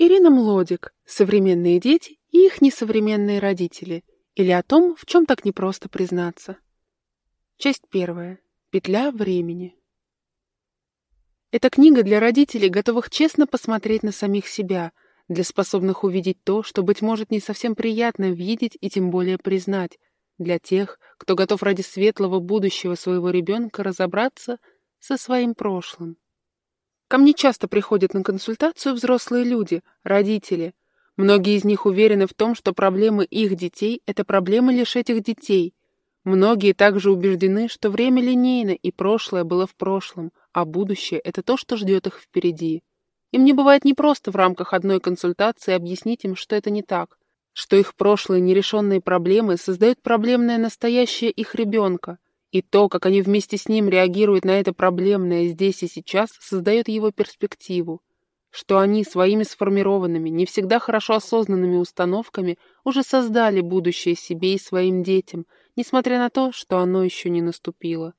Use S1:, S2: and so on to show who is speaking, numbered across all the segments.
S1: Ирина Млодик. Современные дети и их несовременные родители. Или о том, в чем так непросто признаться. Часть первая. Петля времени. Это книга для родителей, готовых честно посмотреть на самих себя, для способных увидеть то, что, быть может, не совсем приятно видеть и тем более признать, для тех, кто готов ради светлого будущего своего ребенка разобраться со своим прошлым. Ко мне часто приходят на консультацию взрослые люди, родители. Многие из них уверены в том, что проблемы их детей — это проблемы лишь этих детей. Многие также убеждены, что время линейно и прошлое было в прошлом, а будущее — это то, что ждет их впереди. Им не бывает непросто в рамках одной консультации объяснить им, что это не так, что их прошлые нерешенные проблемы создают проблемное настоящее их ребенка, и то, как они вместе с ним реагируют на это проблемное здесь и сейчас, создает его перспективу, что они своими сформированными, не всегда хорошо осознанными установками уже создали будущее себе и своим детям, несмотря на то, что оно еще не наступило.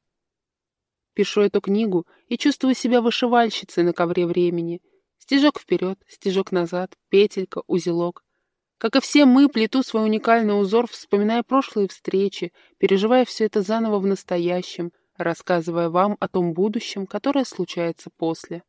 S1: Пишу эту книгу и чувствую себя вышивальщицей на ковре времени. Стежок вперед, стежок назад, петелька, узелок. Как и все мы, плету свой уникальный узор, вспоминая прошлые встречи, переживая все это заново в настоящем, рассказывая вам о том будущем, которое случается после.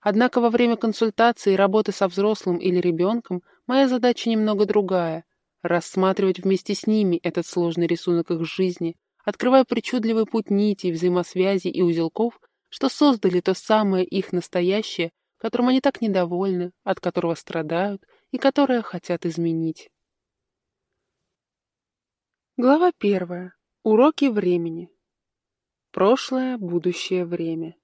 S1: Однако во время консультации и работы со взрослым или ребенком моя задача немного другая — рассматривать вместе с ними этот сложный рисунок их жизни, открывая причудливый путь нитей, взаимосвязей и узелков, что создали то самое их настоящее, которым они так недовольны, от которого страдают и которое хотят изменить. Глава первая. Уроки времени. Прошлое, будущее время.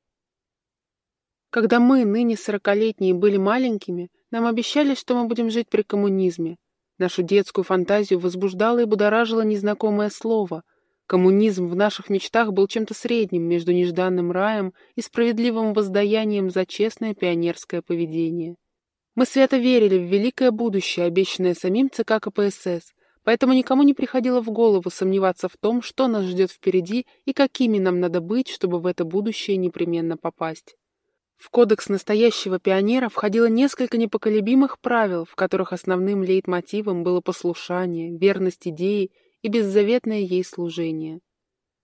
S1: Когда мы, ныне сорокалетние, были маленькими, нам обещали, что мы будем жить при коммунизме. Нашу детскую фантазию возбуждало и будоражило незнакомое слово. Коммунизм в наших мечтах был чем-то средним между нежданным раем и справедливым воздаянием за честное пионерское поведение. Мы свято верили в великое будущее, обещанное самим ЦК КПСС, поэтому никому не приходило в голову сомневаться в том, что нас ждет впереди и какими нам надо быть, чтобы в это будущее непременно попасть. В кодекс настоящего пионера входило несколько непоколебимых правил, в которых основным лейтмотивом было послушание, верность идеи и беззаветное ей служение.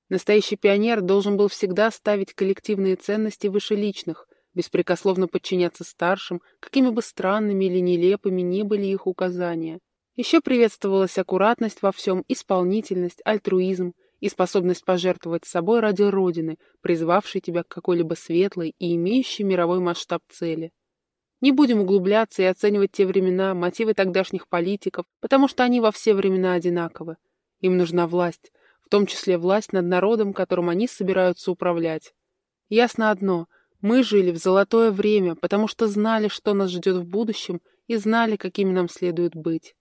S1: Настоящий пионер должен был всегда ставить коллективные ценности выше личных, беспрекословно подчиняться старшим, какими бы странными или нелепыми ни были их указания. Еще приветствовалась аккуратность во всем, исполнительность, альтруизм и способность пожертвовать собой ради Родины, призвавшей тебя к какой-либо светлой и имеющей мировой масштаб цели. Не будем углубляться и оценивать те времена, мотивы тогдашних политиков, потому что они во все времена одинаковы. Им нужна власть, в том числе власть над народом, которым они собираются управлять. Ясно одно — мы жили в золотое время, потому что знали, что нас ждет в будущем, и знали, какими нам следует быть.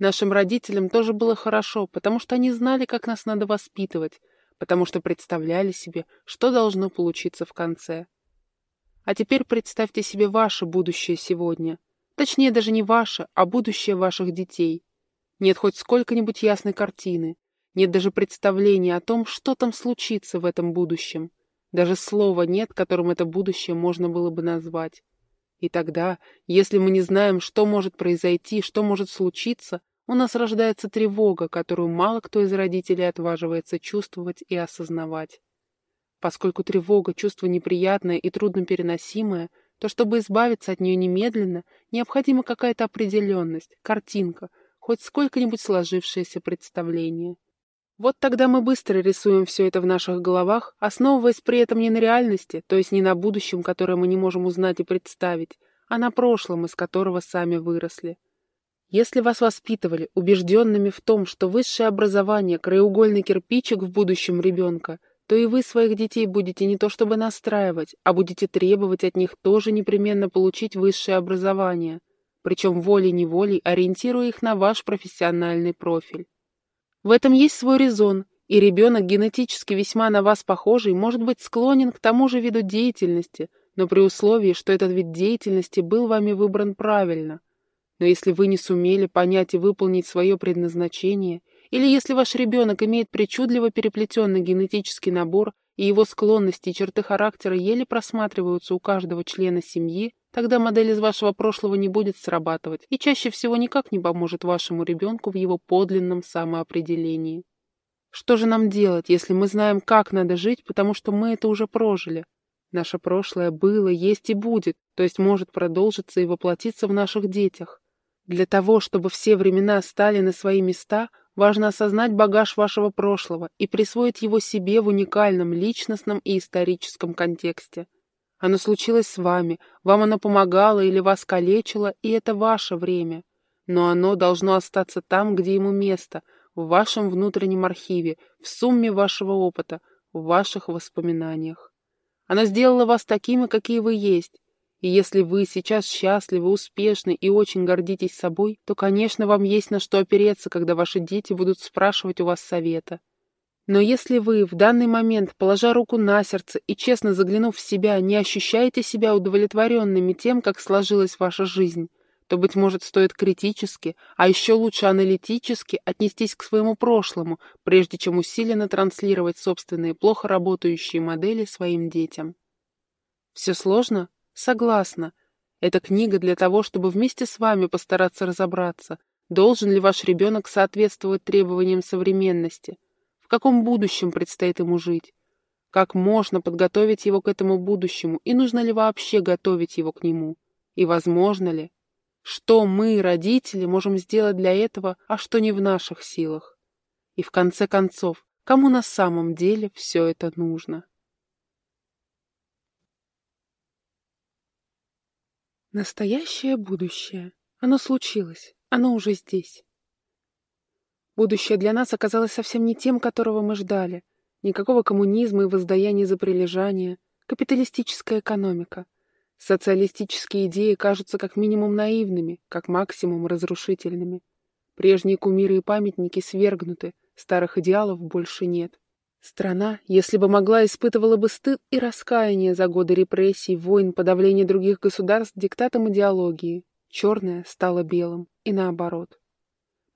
S1: Нашим родителям тоже было хорошо, потому что они знали, как нас надо воспитывать, потому что представляли себе, что должно получиться в конце. А теперь представьте себе ваше будущее сегодня. Точнее, даже не ваше, а будущее ваших детей. Нет хоть сколько-нибудь ясной картины. Нет даже представления о том, что там случится в этом будущем. Даже слова нет, которым это будущее можно было бы назвать. И тогда, если мы не знаем, что может произойти, что может случиться, у нас рождается тревога, которую мало кто из родителей отваживается чувствовать и осознавать. Поскольку тревога – чувство неприятное и труднопереносимое, то чтобы избавиться от нее немедленно, необходима какая-то определенность, картинка, хоть сколько-нибудь сложившееся представление. Вот тогда мы быстро рисуем все это в наших головах, основываясь при этом не на реальности, то есть не на будущем, которое мы не можем узнать и представить, а на прошлом, из которого сами выросли. Если вас воспитывали убежденными в том, что высшее образование – краеугольный кирпичик в будущем ребенка, то и вы своих детей будете не то чтобы настраивать, а будете требовать от них тоже непременно получить высшее образование, причем волей-неволей ориентируя их на ваш профессиональный профиль. В этом есть свой резон, и ребенок, генетически весьма на вас похожий, может быть склонен к тому же виду деятельности, но при условии, что этот вид деятельности был вами выбран правильно. Но если вы не сумели понять и выполнить свое предназначение, или если ваш ребенок имеет причудливо переплетенный генетический набор, и его склонности и черты характера еле просматриваются у каждого члена семьи, тогда модель из вашего прошлого не будет срабатывать и чаще всего никак не поможет вашему ребенку в его подлинном самоопределении. Что же нам делать, если мы знаем, как надо жить, потому что мы это уже прожили? Наше прошлое было, есть и будет, то есть может продолжиться и воплотиться в наших детях. Для того, чтобы все времена стали на свои места, важно осознать багаж вашего прошлого и присвоить его себе в уникальном личностном и историческом контексте. Оно случилось с вами, вам оно помогало или вас калечило, и это ваше время. Но оно должно остаться там, где ему место, в вашем внутреннем архиве, в сумме вашего опыта, в ваших воспоминаниях. Оно сделало вас такими, какие вы есть. И если вы сейчас счастливы, успешны и очень гордитесь собой, то, конечно, вам есть на что опереться, когда ваши дети будут спрашивать у вас совета. Но если вы в данный момент, положа руку на сердце и честно заглянув в себя, не ощущаете себя удовлетворенными тем, как сложилась ваша жизнь, то, быть может, стоит критически, а еще лучше аналитически отнестись к своему прошлому, прежде чем усиленно транслировать собственные плохо работающие модели своим детям. Все сложно? Согласна. Эта книга для того, чтобы вместе с вами постараться разобраться, должен ли ваш ребенок соответствовать требованиям современности, каком будущем предстоит ему жить, как можно подготовить его к этому будущему и нужно ли вообще готовить его к нему, и возможно ли. Что мы, родители, можем сделать для этого, а что не в наших силах? И в конце концов, кому на самом деле все это нужно? Настоящее будущее. Оно случилось. Оно уже здесь. Будущее для нас оказалось совсем не тем, которого мы ждали. Никакого коммунизма и воздаяния за прилежание. Капиталистическая экономика — Социалистические идеи кажутся как минимум наивными, как максимум разрушительными. Прежние кумиры и памятники свергнуты, старых идеалов больше нет. Страна, если бы могла, испытывала бы стыд и раскаяние за годы репрессий, войн, подавления других государств диктатом идеологии. Черное стало белым, и наоборот.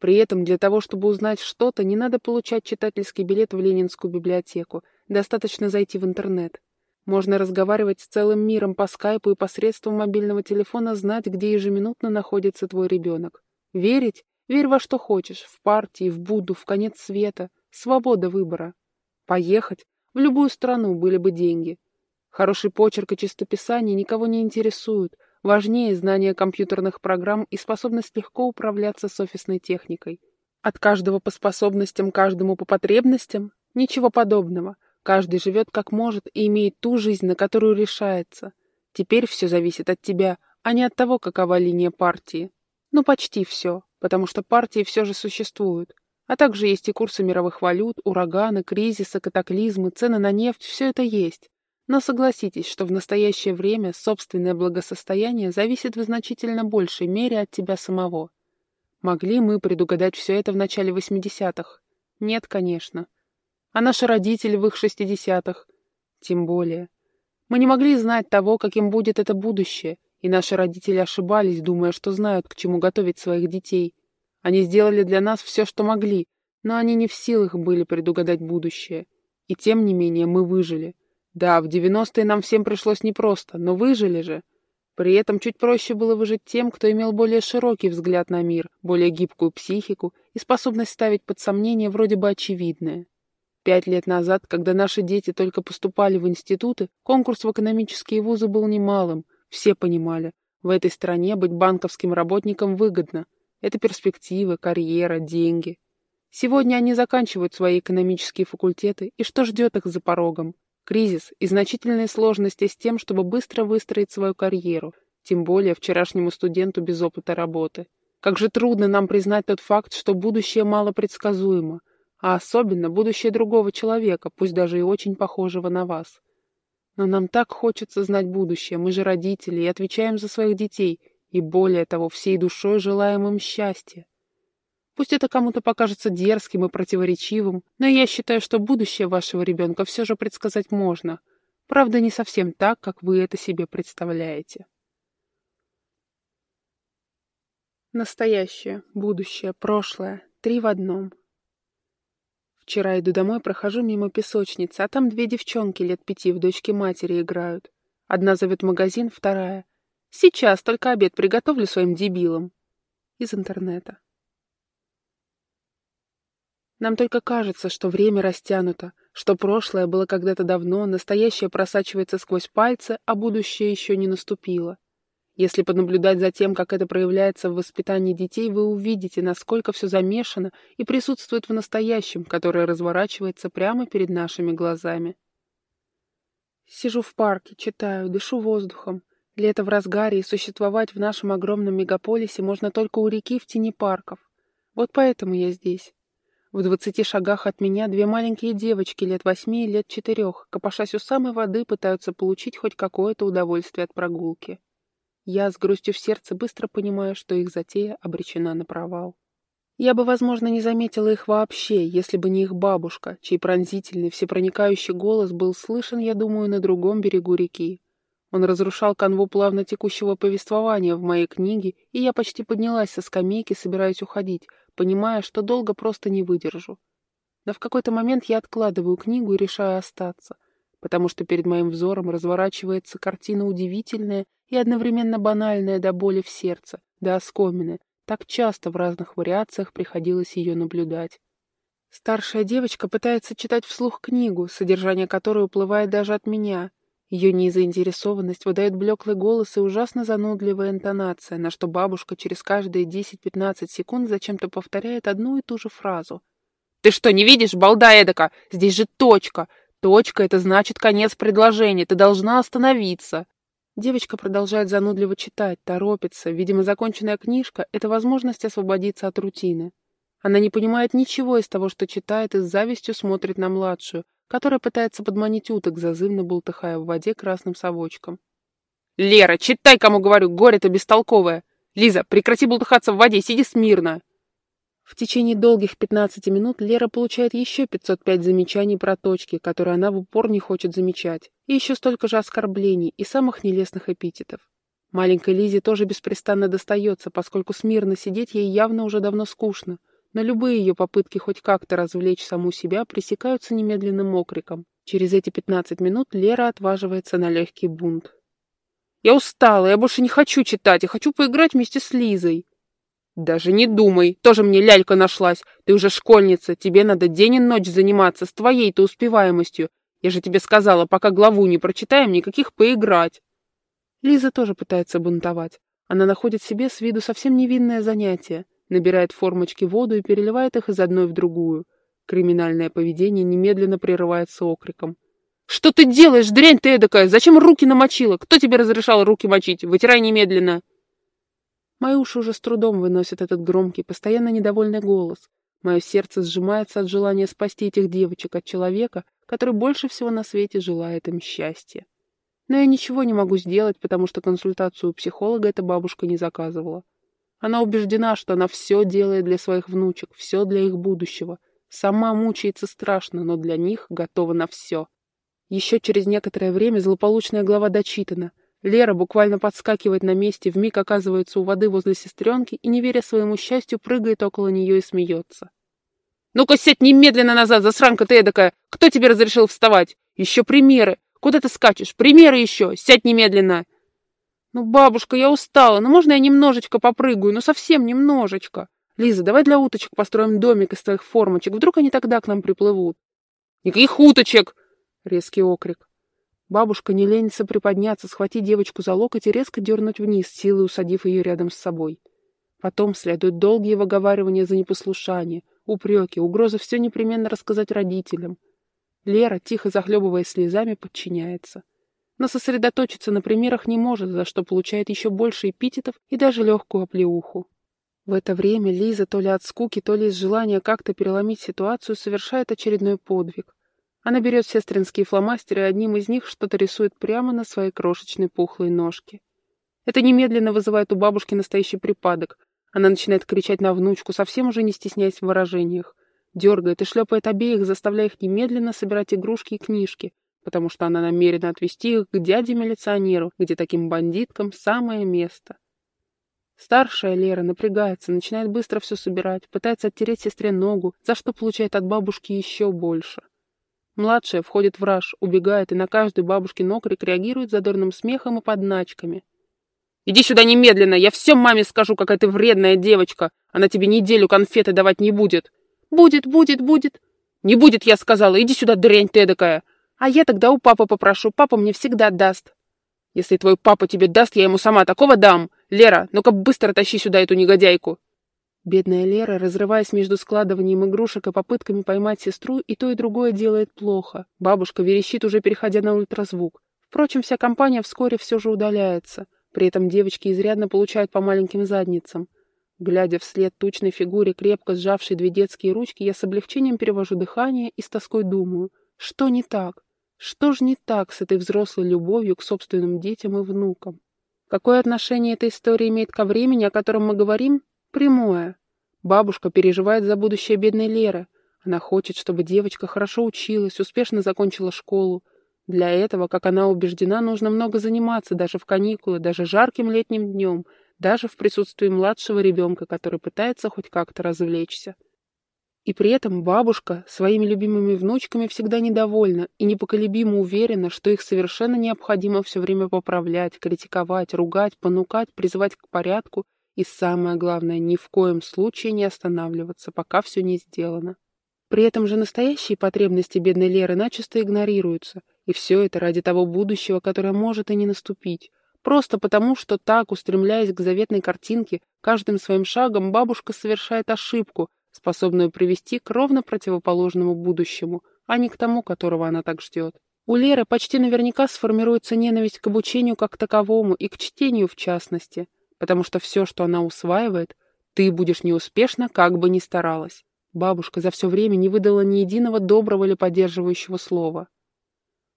S1: При этом для того, чтобы узнать что-то, не надо получать читательский билет в Ленинскую библиотеку, достаточно зайти в интернет. Можно разговаривать с целым миром по скайпу и посредством мобильного телефона знать, где ежеминутно находится твой ребенок. Верить? Верь во что хочешь. В партии, в Будду, в конец света. Свобода выбора. Поехать? В любую страну были бы деньги. Хороший почерк и чистописание никого не интересуют. Важнее знание компьютерных программ и способность легко управляться с офисной техникой. От каждого по способностям, каждому по потребностям? Ничего подобного. Каждый живет как может и имеет ту жизнь, на которую решается. Теперь все зависит от тебя, а не от того, какова линия партии. Ну, почти все, потому что партии все же существуют. А также есть и курсы мировых валют, ураганы, кризисы, катаклизмы, цены на нефть, все это есть. Но согласитесь, что в настоящее время собственное благосостояние зависит в значительно большей мере от тебя самого. Могли мы предугадать все это в начале 80-х? Нет, конечно. А наши родители в их шестидесятых? Тем более. Мы не могли знать того, каким будет это будущее, и наши родители ошибались, думая, что знают, к чему готовить своих детей. Они сделали для нас все, что могли, но они не в силах были предугадать будущее. И тем не менее мы выжили. Да, в девяностые нам всем пришлось непросто, но выжили же. При этом чуть проще было выжить тем, кто имел более широкий взгляд на мир, более гибкую психику и способность ставить под сомнение вроде бы очевидное. Пять лет назад, когда наши дети только поступали в институты, конкурс в экономические вузы был немалым. Все понимали, в этой стране быть банковским работником выгодно. Это перспективы, карьера, деньги. Сегодня они заканчивают свои экономические факультеты, и что ждет их за порогом? Кризис и значительные сложности с тем, чтобы быстро выстроить свою карьеру, тем более вчерашнему студенту без опыта работы. Как же трудно нам признать тот факт, что будущее мало предсказуемо, а особенно будущее другого человека, пусть даже и очень похожего на вас. Но нам так хочется знать будущее, мы же родители и отвечаем за своих детей, и более того, всей душой желаем им счастья. Пусть это кому-то покажется дерзким и противоречивым, но я считаю, что будущее вашего ребенка все же предсказать можно. Правда, не совсем так, как вы это себе представляете. Настоящее, будущее, прошлое. Три в одном. Вчера иду домой, прохожу мимо песочницы, а там две девчонки лет пяти в дочке матери играют. Одна зовет магазин, вторая. Сейчас только обед приготовлю своим дебилам. Из интернета. Нам только кажется, что время растянуто, что прошлое было когда-то давно, настоящее просачивается сквозь пальцы, а будущее еще не наступило. Если понаблюдать за тем, как это проявляется в воспитании детей, вы увидите, насколько все замешано и присутствует в настоящем, которое разворачивается прямо перед нашими глазами. Сижу в парке, читаю, дышу воздухом. Лето в разгаре, и существовать в нашем огромном мегаполисе можно только у реки в тени парков. Вот поэтому я здесь. В двадцати шагах от меня две маленькие девочки лет восьми и лет четырех, копошась у самой воды, пытаются получить хоть какое-то удовольствие от прогулки. Я с грустью в сердце быстро понимаю, что их затея обречена на провал. Я бы, возможно, не заметила их вообще, если бы не их бабушка, чей пронзительный, всепроникающий голос был слышен, я думаю, на другом берегу реки. Он разрушал канву плавно текущего повествования в моей книге, и я почти поднялась со скамейки, собираясь уходить, понимая, что долго просто не выдержу. Но в какой-то момент я откладываю книгу и решаю остаться, потому что перед моим взором разворачивается картина удивительная и одновременно банальная до боли в сердце, до оскомины. Так часто в разных вариациях приходилось ее наблюдать. Старшая девочка пытается читать вслух книгу, содержание которой уплывает даже от меня — ее незаинтересованность выдает блеклый голос и ужасно занудливая интонация, на что бабушка через каждые 10-15 секунд зачем-то повторяет одну и ту же фразу. «Ты что, не видишь, балда эдака? Здесь же точка! Точка — это значит конец предложения, ты должна остановиться!» Девочка продолжает занудливо читать, торопится. Видимо, законченная книжка — это возможность освободиться от рутины. Она не понимает ничего из того, что читает, и с завистью смотрит на младшую, которая пытается подманить уток, зазывно бултыхая в воде красным совочком. «Лера, читай, кому говорю, горе-то бестолковое! Лиза, прекрати бултыхаться в воде, сиди смирно!» В течение долгих 15 минут Лера получает еще 505 замечаний про точки, которые она в упор не хочет замечать, и еще столько же оскорблений и самых нелестных эпитетов. Маленькой Лизе тоже беспрестанно достается, поскольку смирно сидеть ей явно уже давно скучно, но любые ее попытки хоть как-то развлечь саму себя пресекаются немедленным окриком. Через эти пятнадцать минут Лера отваживается на легкий бунт. «Я устала, я больше не хочу читать, я хочу поиграть вместе с Лизой». «Даже не думай, тоже мне лялька нашлась. Ты уже школьница, тебе надо день и ночь заниматься с твоей-то успеваемостью. Я же тебе сказала, пока главу не прочитаем, никаких поиграть». Лиза тоже пытается бунтовать. Она находит себе с виду совсем невинное занятие набирает формочки воду и переливает их из одной в другую. Криминальное поведение немедленно прерывается окриком. «Что ты делаешь, дрянь ты эдакая? Зачем руки намочила? Кто тебе разрешал руки мочить? Вытирай немедленно!» Мои уши уже с трудом выносят этот громкий, постоянно недовольный голос. Мое сердце сжимается от желания спасти этих девочек от человека, который больше всего на свете желает им счастья. Но я ничего не могу сделать, потому что консультацию у психолога эта бабушка не заказывала. Она убеждена, что она все делает для своих внучек, все для их будущего. Сама мучается страшно, но для них готова на все. Еще через некоторое время злополучная глава дочитана. Лера буквально подскакивает на месте, вмиг оказывается у воды возле сестренки и, не веря своему счастью, прыгает около нее и смеется. «Ну-ка, сядь немедленно назад, засранка ты эдакая! Кто тебе разрешил вставать? Еще примеры! Куда ты скачешь? Примеры еще! Сядь немедленно!» «Ну, бабушка, я устала. Ну, можно я немножечко попрыгаю? Ну, совсем немножечко. Лиза, давай для уточек построим домик из твоих формочек. Вдруг они тогда к нам приплывут?» «Никаких уточек!» — резкий окрик. Бабушка не ленится приподняться, схватить девочку за локоть и резко дернуть вниз, силой усадив ее рядом с собой. Потом следуют долгие выговаривания за непослушание, упреки, угрозы все непременно рассказать родителям. Лера, тихо захлебываясь слезами, подчиняется но сосредоточиться на примерах не может, за что получает еще больше эпитетов и даже легкую оплеуху. В это время Лиза то ли от скуки, то ли из желания как-то переломить ситуацию совершает очередной подвиг. Она берет сестринские фломастеры и одним из них что-то рисует прямо на своей крошечной пухлой ножке. Это немедленно вызывает у бабушки настоящий припадок. Она начинает кричать на внучку, совсем уже не стесняясь в выражениях. Дергает и шлепает обеих, заставляя их немедленно собирать игрушки и книжки, потому что она намерена отвезти их к дяде-милиционеру, где таким бандиткам самое место. Старшая Лера напрягается, начинает быстро все собирать, пытается оттереть сестре ногу, за что получает от бабушки еще больше. Младшая входит в раж, убегает и на каждый бабушкин окрик реагирует задорным смехом и подначками. Иди сюда немедленно, я все маме скажу, какая ты вредная девочка. Она тебе неделю конфеты давать не будет. Будет, будет, будет. Не будет, я сказала, иди сюда, дрянь ты эдакая. А я тогда у папы попрошу, папа мне всегда даст. Если твой папа тебе даст, я ему сама такого дам. Лера, ну-ка быстро тащи сюда эту негодяйку. Бедная Лера, разрываясь между складыванием игрушек и попытками поймать сестру, и то, и другое делает плохо. Бабушка верещит, уже переходя на ультразвук. Впрочем, вся компания вскоре все же удаляется. При этом девочки изрядно получают по маленьким задницам. Глядя вслед тучной фигуре, крепко сжавшей две детские ручки, я с облегчением перевожу дыхание и с тоской думаю, что не так? Что ж не так с этой взрослой любовью к собственным детям и внукам? Какое отношение эта история имеет ко времени, о котором мы говорим? Прямое. Бабушка переживает за будущее бедной Леры. Она хочет, чтобы девочка хорошо училась, успешно закончила школу. Для этого, как она убеждена, нужно много заниматься, даже в каникулы, даже жарким летним днем, даже в присутствии младшего ребенка, который пытается хоть как-то развлечься. И при этом бабушка своими любимыми внучками всегда недовольна и непоколебимо уверена, что их совершенно необходимо все время поправлять, критиковать, ругать, понукать, призывать к порядку и самое главное, ни в коем случае не останавливаться, пока все не сделано. При этом же настоящие потребности бедной Леры начисто игнорируются, и все это ради того будущего, которое может и не наступить. Просто потому, что так, устремляясь к заветной картинке, каждым своим шагом бабушка совершает ошибку, способную привести к ровно противоположному будущему, а не к тому, которого она так ждет. У Леры почти наверняка сформируется ненависть к обучению как таковому и к чтению в частности – потому что все, что она усваивает, ты будешь неуспешна, как бы ни старалась. Бабушка за все время не выдала ни единого доброго или поддерживающего слова.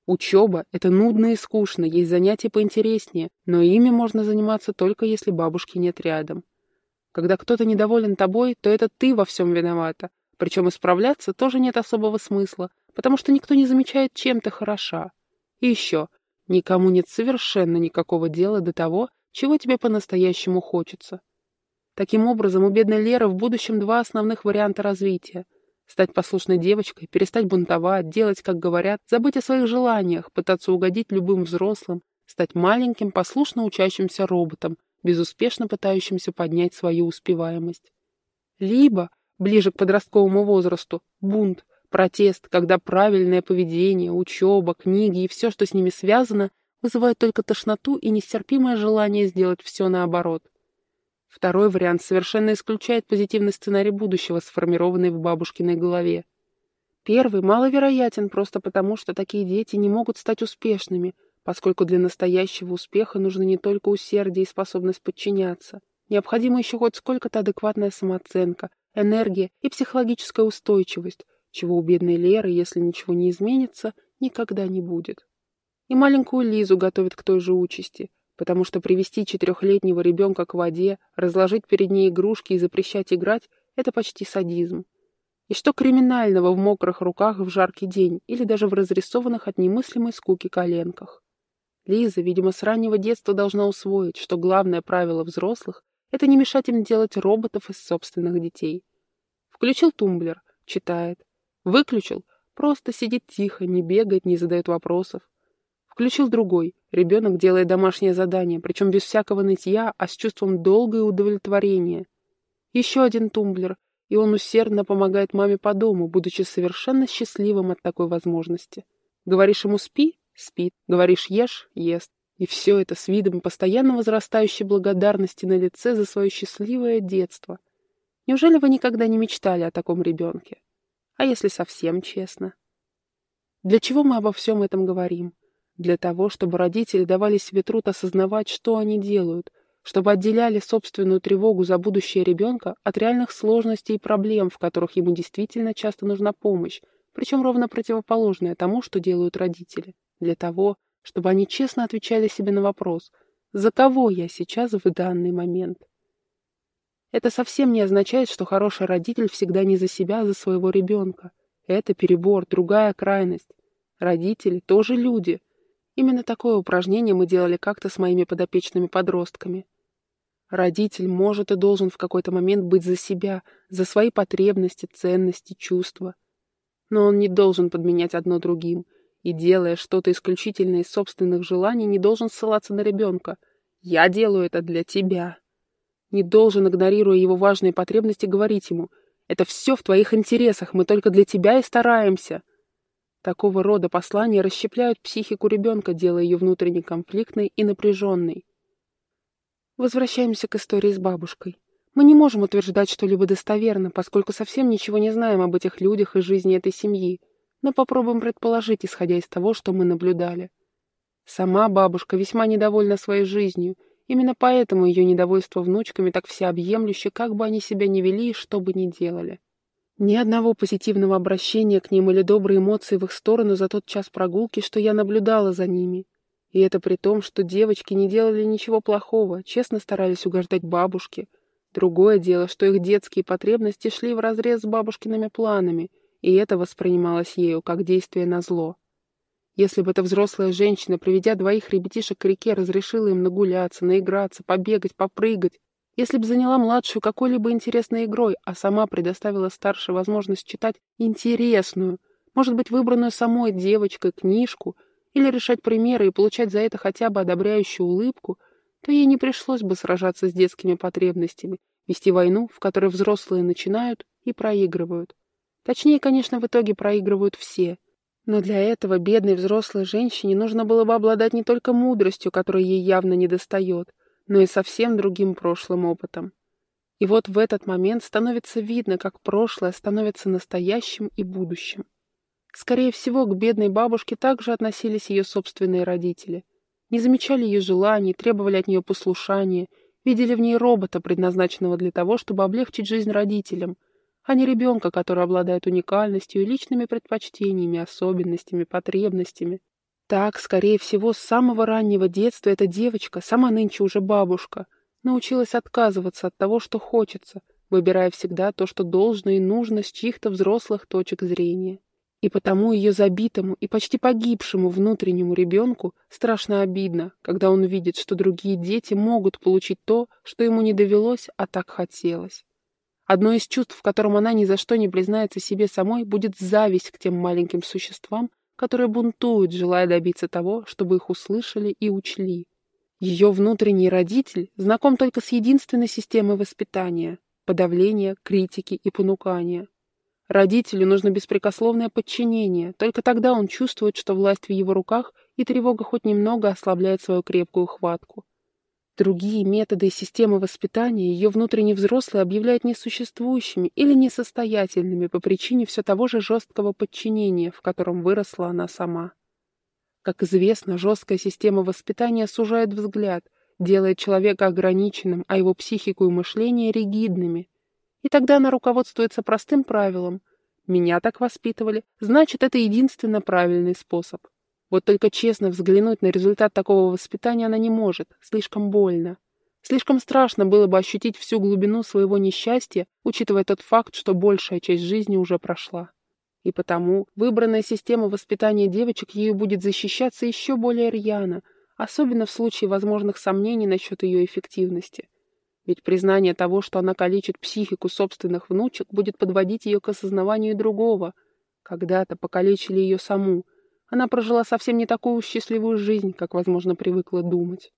S1: Учеба — это нудно и скучно, есть занятия поинтереснее, но ими можно заниматься только если бабушки нет рядом. Когда кто-то недоволен тобой, то это ты во всем виновата, причем исправляться тоже нет особого смысла, потому что никто не замечает, чем ты хороша. И еще, никому нет совершенно никакого дела до того, чего тебе по-настоящему хочется. Таким образом, у бедной Леры в будущем два основных варианта развития. Стать послушной девочкой, перестать бунтовать, делать, как говорят, забыть о своих желаниях, пытаться угодить любым взрослым, стать маленьким, послушно учащимся роботом, безуспешно пытающимся поднять свою успеваемость. Либо, ближе к подростковому возрасту, бунт, протест, когда правильное поведение, учеба, книги и все, что с ними связано, вызывает только тошноту и нестерпимое желание сделать все наоборот. Второй вариант совершенно исключает позитивный сценарий будущего, сформированный в бабушкиной голове. Первый маловероятен просто потому, что такие дети не могут стать успешными, поскольку для настоящего успеха нужно не только усердие и способность подчиняться. Необходима еще хоть сколько-то адекватная самооценка, энергия и психологическая устойчивость, чего у бедной Леры, если ничего не изменится, никогда не будет. И маленькую Лизу готовят к той же участи, потому что привести четырехлетнего ребенка к воде, разложить перед ней игрушки и запрещать играть – это почти садизм. И что криминального в мокрых руках в жаркий день или даже в разрисованных от немыслимой скуки коленках? Лиза, видимо, с раннего детства должна усвоить, что главное правило взрослых – это не мешать им делать роботов из собственных детей. Включил тумблер, читает. Выключил, просто сидит тихо, не бегает, не задает вопросов. Включил другой. Ребенок делает домашнее задание, причем без всякого нытья, а с чувством долга и удовлетворения. Еще один тумблер, и он усердно помогает маме по дому, будучи совершенно счастливым от такой возможности. Говоришь ему «спи» — спит, говоришь «ешь» — ест. И все это с видом постоянно возрастающей благодарности на лице за свое счастливое детство. Неужели вы никогда не мечтали о таком ребенке? А если совсем честно? Для чего мы обо всем этом говорим? Для того, чтобы родители давали себе труд осознавать, что они делают, чтобы отделяли собственную тревогу за будущее ребенка от реальных сложностей и проблем, в которых ему действительно часто нужна помощь, причем ровно противоположная тому, что делают родители. Для того, чтобы они честно отвечали себе на вопрос «За кого я сейчас в данный момент?». Это совсем не означает, что хороший родитель всегда не за себя, а за своего ребенка. Это перебор, другая крайность. Родители тоже люди, Именно такое упражнение мы делали как-то с моими подопечными подростками. Родитель может и должен в какой-то момент быть за себя, за свои потребности, ценности, чувства. Но он не должен подменять одно другим, и, делая что-то исключительное из собственных желаний, не должен ссылаться на ребенка. Я делаю это для тебя. Не должен, игнорируя его важные потребности, говорить ему «Это все в твоих интересах, мы только для тебя и стараемся». Такого рода послания расщепляют психику ребенка, делая ее внутренне конфликтной и напряженной. Возвращаемся к истории с бабушкой. Мы не можем утверждать что-либо достоверно, поскольку совсем ничего не знаем об этих людях и жизни этой семьи, но попробуем предположить, исходя из того, что мы наблюдали. Сама бабушка весьма недовольна своей жизнью, именно поэтому ее недовольство внучками так всеобъемлюще, как бы они себя ни вели и что бы ни делали. Ни одного позитивного обращения к ним или доброй эмоции в их сторону за тот час прогулки, что я наблюдала за ними. И это при том, что девочки не делали ничего плохого, честно старались угождать бабушке, Другое дело, что их детские потребности шли вразрез с бабушкиными планами, и это воспринималось ею как действие на зло. Если бы эта взрослая женщина, приведя двоих ребятишек к реке, разрешила им нагуляться, наиграться, побегать, попрыгать, если бы заняла младшую какой-либо интересной игрой, а сама предоставила старшей возможность читать интересную, может быть, выбранную самой девочкой книжку, или решать примеры и получать за это хотя бы одобряющую улыбку, то ей не пришлось бы сражаться с детскими потребностями, вести войну, в которой взрослые начинают и проигрывают. Точнее, конечно, в итоге проигрывают все. Но для этого бедной взрослой женщине нужно было бы обладать не только мудростью, которой ей явно недостает, но и совсем другим прошлым опытом. И вот в этот момент становится видно, как прошлое становится настоящим и будущим. Скорее всего, к бедной бабушке также относились ее собственные родители – не замечали ее желаний, требовали от нее послушания, видели в ней робота, предназначенного для того, чтобы облегчить жизнь родителям, а не ребенка, который обладает уникальностью и личными предпочтениями, особенностями, потребностями. Так, скорее всего, с самого раннего детства эта девочка, сама нынче уже бабушка, научилась отказываться от того, что хочется, выбирая всегда то, что должно и нужно с чьих-то взрослых точек зрения. И потому ее забитому и почти погибшему внутреннему ребенку страшно обидно, когда он видит, что другие дети могут получить то, что ему не довелось, а так хотелось. Одно из чувств, в котором она ни за что не признается себе самой, будет зависть к тем маленьким существам, которые бунтуют, желая добиться того, чтобы их услышали и учли. Ее внутренний родитель знаком только с единственной системой воспитания – подавления, критики и понукания – Родителю нужно беспрекословное подчинение, только тогда он чувствует, что власть в его руках, и тревога хоть немного ослабляет свою крепкую хватку. Другие методы и системы воспитания ее внутренне взрослые объявляют несуществующими или несостоятельными по причине все того же жесткого подчинения, в котором выросла она сама. Как известно, жесткая система воспитания сужает взгляд, делает человека ограниченным, а его психику и мышление ригидными – и тогда она руководствуется простым правилом. Меня так воспитывали, значит, это единственно правильный способ. Вот только честно взглянуть на результат такого воспитания она не может, слишком больно. Слишком страшно было бы ощутить всю глубину своего несчастья, учитывая тот факт, что большая часть жизни уже прошла. И потому выбранная система воспитания девочек ею будет защищаться еще более рьяно, особенно в случае возможных сомнений насчет ее эффективности. Ведь признание того, что она калечит психику собственных внучек, будет подводить ее к осознаванию другого. Когда-то покалечили ее саму. Она прожила совсем не такую счастливую жизнь, как, возможно, привыкла думать.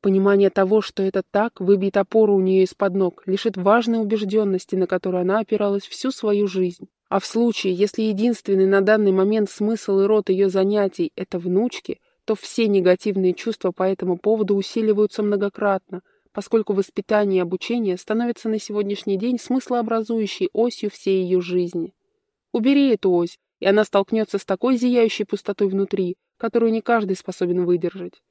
S1: Понимание того, что это так, выбьет опору у нее из-под ног, лишит важной убежденности, на которую она опиралась всю свою жизнь. А в случае, если единственный на данный момент смысл и род ее занятий – это внучки, то все негативные чувства по этому поводу усиливаются многократно – поскольку воспитание и обучение становятся на сегодняшний день смыслообразующей осью всей ее жизни. Убери эту ось, и она столкнется с такой зияющей пустотой внутри, которую не каждый способен выдержать.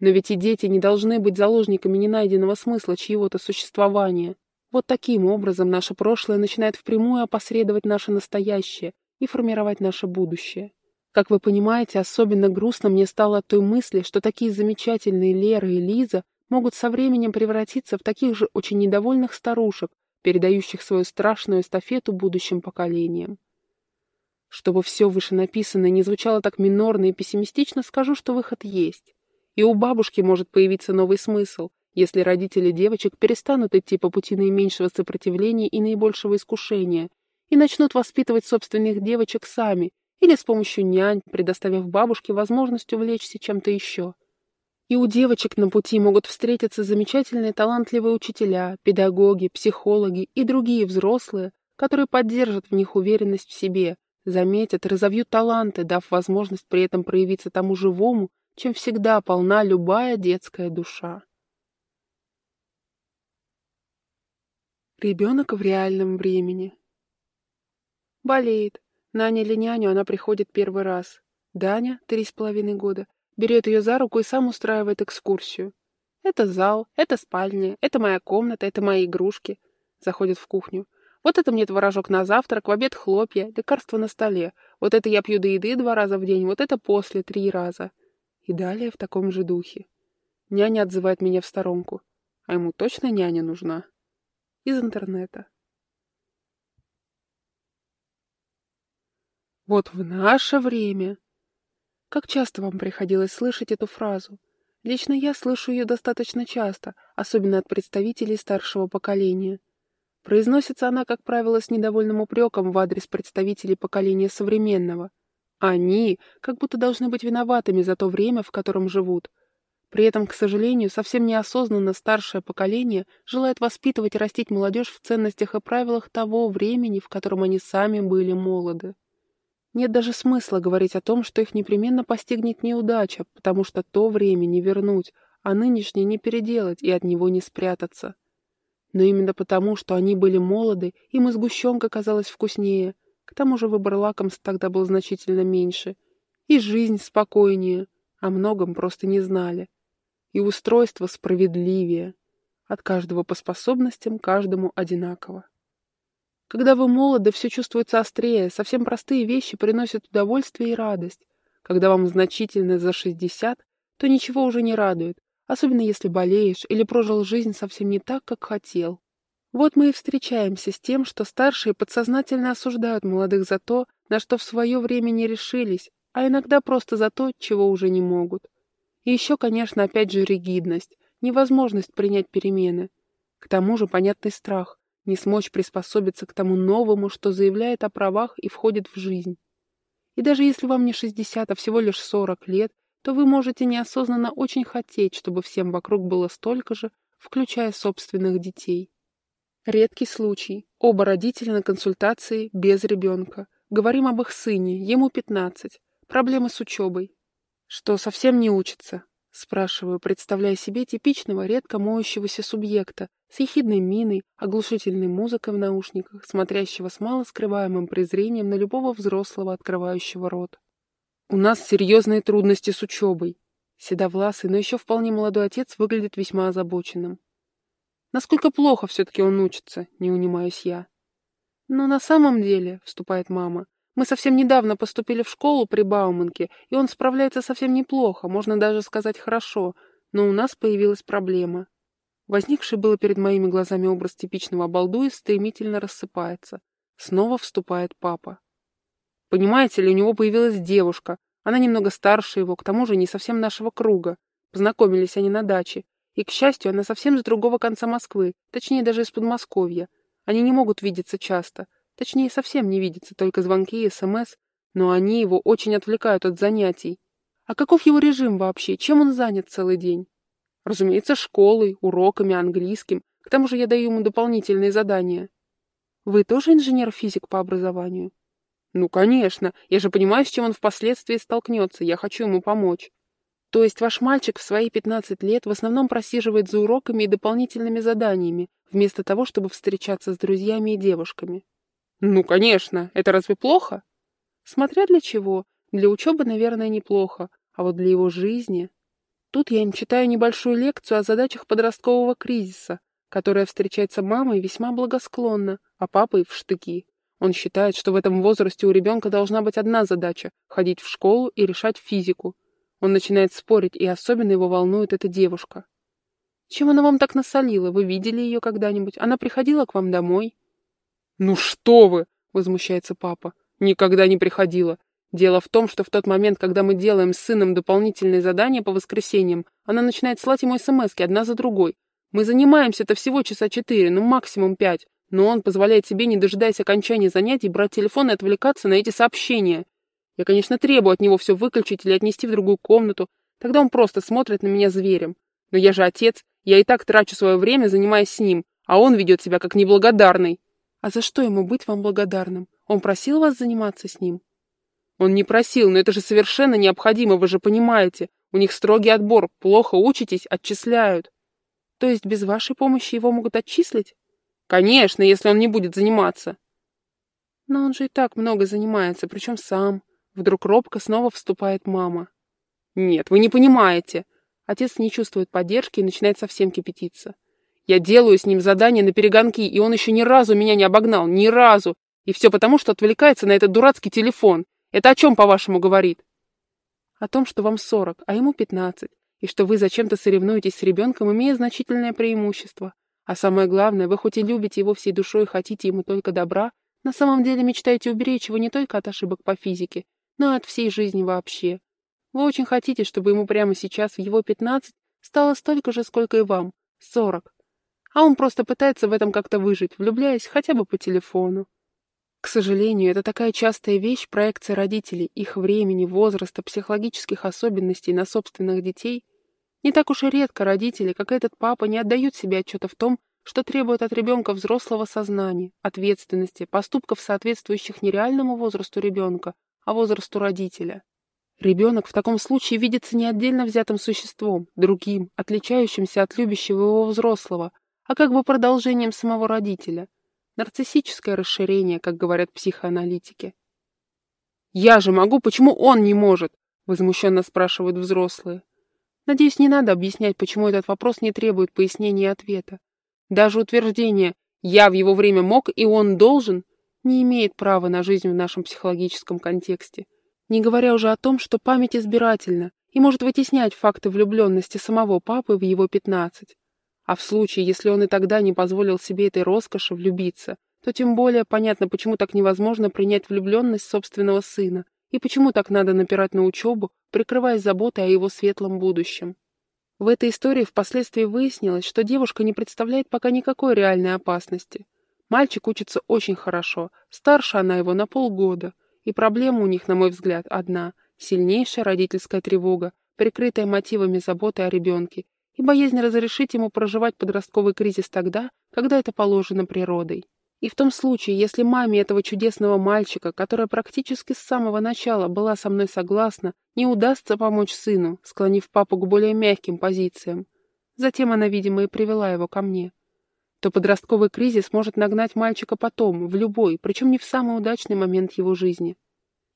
S1: Но ведь и дети не должны быть заложниками ненайденного смысла чьего-то существования. Вот таким образом наше прошлое начинает впрямую опосредовать наше настоящее и формировать наше будущее. Как вы понимаете, особенно грустно мне стало от той мысли, что такие замечательные Лера и Лиза могут со временем превратиться в таких же очень недовольных старушек, передающих свою страшную эстафету будущим поколениям. Чтобы все вышенаписанное не звучало так минорно и пессимистично, скажу, что выход есть. И у бабушки может появиться новый смысл, если родители девочек перестанут идти по пути наименьшего сопротивления и наибольшего искушения и начнут воспитывать собственных девочек сами или с помощью нянь, предоставив бабушке возможность увлечься чем-то еще – И у девочек на пути могут встретиться замечательные талантливые учителя, педагоги, психологи и другие взрослые, которые поддержат в них уверенность в себе, заметят, разовьют таланты, дав возможность при этом проявиться тому живому, чем всегда полна любая детская душа. Ребенок в реальном времени. Болеет. Наняли няню, она приходит первый раз. Даня, три с половиной года, берет ее за руку и сам устраивает экскурсию. Это зал, это спальня, это моя комната, это мои игрушки. Заходит в кухню. Вот это мне творожок на завтрак, в обед хлопья, лекарства на столе. Вот это я пью до еды два раза в день, вот это после три раза. И далее в таком же духе. Няня отзывает меня в сторонку. А ему точно няня нужна? из интернета. Вот в наше время. Как часто вам приходилось слышать эту фразу? Лично я слышу ее достаточно часто, особенно от представителей старшего поколения. Произносится она, как правило, с недовольным упреком в адрес представителей поколения современного. Они как будто должны быть виноватыми за то время, в котором живут, при этом, к сожалению, совсем неосознанно старшее поколение желает воспитывать и растить молодежь в ценностях и правилах того времени, в котором они сами были молоды. Нет даже смысла говорить о том, что их непременно постигнет неудача, потому что то время не вернуть, а нынешнее не переделать и от него не спрятаться. Но именно потому, что они были молоды, им и сгущенка казалась вкуснее, к тому же выбор лакомств тогда был значительно меньше, и жизнь спокойнее, о многом просто не знали и устройство справедливее. От каждого по способностям, каждому одинаково. Когда вы молоды, все чувствуется острее, совсем простые вещи приносят удовольствие и радость. Когда вам значительно за 60, то ничего уже не радует, особенно если болеешь или прожил жизнь совсем не так, как хотел. Вот мы и встречаемся с тем, что старшие подсознательно осуждают молодых за то, на что в свое время не решились, а иногда просто за то, чего уже не могут. И еще, конечно, опять же ригидность, невозможность принять перемены. К тому же понятный страх, не смочь приспособиться к тому новому, что заявляет о правах и входит в жизнь. И даже если вам не 60, а всего лишь 40 лет, то вы можете неосознанно очень хотеть, чтобы всем вокруг было столько же, включая собственных детей. Редкий случай. Оба родителя на консультации без ребенка. Говорим об их сыне, ему 15. Проблемы с учебой. Что, совсем не учится? Спрашиваю, представляя себе типичного, редко моющегося субъекта с ехидной миной, оглушительной музыкой в наушниках, смотрящего с мало скрываемым презрением на любого взрослого, открывающего рот. У нас серьезные трудности с учебой. Седовласый, но еще вполне молодой отец выглядит весьма озабоченным. Насколько плохо все-таки он учится, не унимаюсь я. Но на самом деле, вступает мама, мы совсем недавно поступили в школу при Бауманке, и он справляется совсем неплохо, можно даже сказать хорошо, но у нас появилась проблема. Возникший было перед моими глазами образ типичного обалдуя стремительно рассыпается. Снова вступает папа. Понимаете ли, у него появилась девушка. Она немного старше его, к тому же не совсем нашего круга. Познакомились они на даче. И, к счастью, она совсем с другого конца Москвы, точнее, даже из Подмосковья. Они не могут видеться часто. Точнее, совсем не видится, только звонки и СМС, но они его очень отвлекают от занятий. А каков его режим вообще? Чем он занят целый день? Разумеется, школой, уроками, английским. К тому же я даю ему дополнительные задания. Вы тоже инженер-физик по образованию? Ну, конечно. Я же понимаю, с чем он впоследствии столкнется. Я хочу ему помочь. То есть ваш мальчик в свои 15 лет в основном просиживает за уроками и дополнительными заданиями, вместо того, чтобы встречаться с друзьями и девушками. Ну, конечно. Это разве плохо? Смотря для чего. Для учебы, наверное, неплохо. А вот для его жизни... Тут я им читаю небольшую лекцию о задачах подросткового кризиса, которая встречается мамой весьма благосклонно, а папой в штыки. Он считает, что в этом возрасте у ребенка должна быть одна задача — ходить в школу и решать физику. Он начинает спорить, и особенно его волнует эта девушка. Чем она вам так насолила? Вы видели ее когда-нибудь? Она приходила к вам домой? «Ну что вы!» — возмущается папа. «Никогда не приходила. Дело в том, что в тот момент, когда мы делаем с сыном дополнительные задания по воскресеньям, она начинает слать ему смс одна за другой. Мы занимаемся-то всего часа четыре, ну максимум пять, но он позволяет себе, не дожидаясь окончания занятий, брать телефон и отвлекаться на эти сообщения. Я, конечно, требую от него все выключить или отнести в другую комнату, Тогда он просто смотрит на меня зверем. Но я же отец, я и так трачу свое время, занимаясь с ним, а он ведет себя как неблагодарный. А за что ему быть вам благодарным? Он просил вас заниматься с ним? Он не просил, но это же совершенно необходимо, вы же понимаете. У них строгий отбор, плохо учитесь, отчисляют. То есть без вашей помощи его могут отчислить? Конечно, если он не будет заниматься. Но он же и так много занимается, причем сам. Вдруг робко снова вступает мама. Нет, вы не понимаете. Отец не чувствует поддержки и начинает совсем кипятиться. Я делаю с ним задания на перегонки, и он еще ни разу меня не обогнал, ни разу. И все потому, что отвлекается на этот дурацкий телефон. Это о чем, по-вашему, говорит? О том, что вам сорок, а ему пятнадцать, и что вы зачем-то соревнуетесь с ребенком, имея значительное преимущество. А самое главное, вы хоть и любите его всей душой и хотите ему только добра, на самом деле мечтаете уберечь его не только от ошибок по физике, но и от всей жизни вообще. Вы очень хотите, чтобы ему прямо сейчас, в его пятнадцать, стало столько же, сколько и вам, сорок. А он просто пытается в этом как-то выжить, влюбляясь хотя бы по телефону. К сожалению, это такая частая вещь проекция родителей, их времени, возраста, психологических особенностей на собственных детей. Не так уж и редко родители, как этот папа, не отдают себе отчета в том, что требует от ребенка взрослого сознания, ответственности, поступков, соответствующих не реальному возрасту ребенка, а возрасту родителя. Ребенок в таком случае видится не отдельно взятым существом, другим, отличающимся от любящего его взрослого, а как бы продолжением самого родителя – Нарциссическое расширение, как говорят психоаналитики. «Я же могу, почему он не может?» — возмущенно спрашивают взрослые. Надеюсь, не надо объяснять, почему этот вопрос не требует пояснения и ответа. Даже утверждение «я в его время мог, и он должен» не имеет права на жизнь в нашем психологическом контексте. Не говоря уже о том, что память избирательна и может вытеснять факты влюбленности самого папы в его пятнадцать. А в случае, если он и тогда не позволил себе этой роскоши влюбиться, то тем более понятно, почему так невозможно принять влюбленность собственного сына, и почему так надо напирать на учебу, прикрываясь заботой о его светлом будущем. В этой истории впоследствии выяснилось, что девушка не представляет пока никакой реальной опасности. Мальчик учится очень хорошо, старше она его на полгода, и проблема у них, на мой взгляд, одна – сильнейшая родительская тревога, прикрытая мотивами заботы о ребенке и боязнь разрешить ему проживать подростковый кризис тогда, когда это положено природой. И в том случае, если маме этого чудесного мальчика, которая практически с самого начала была со мной согласна, не удастся помочь сыну, склонив папу к более мягким позициям, затем она, видимо, и привела его ко мне, то подростковый кризис может нагнать мальчика потом, в любой, причем не в самый удачный момент его жизни.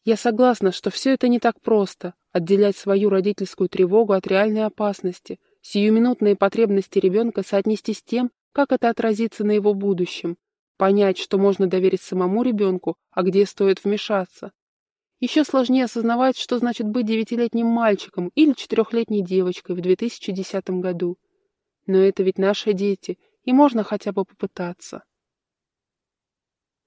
S1: Я согласна, что все это не так просто – отделять свою родительскую тревогу от реальной опасности – сиюминутные потребности ребенка соотнести с тем, как это отразится на его будущем, понять, что можно доверить самому ребенку, а где стоит вмешаться. Еще сложнее осознавать, что значит быть девятилетним мальчиком или четырехлетней девочкой в 2010 году. Но это ведь наши дети, и можно хотя бы попытаться.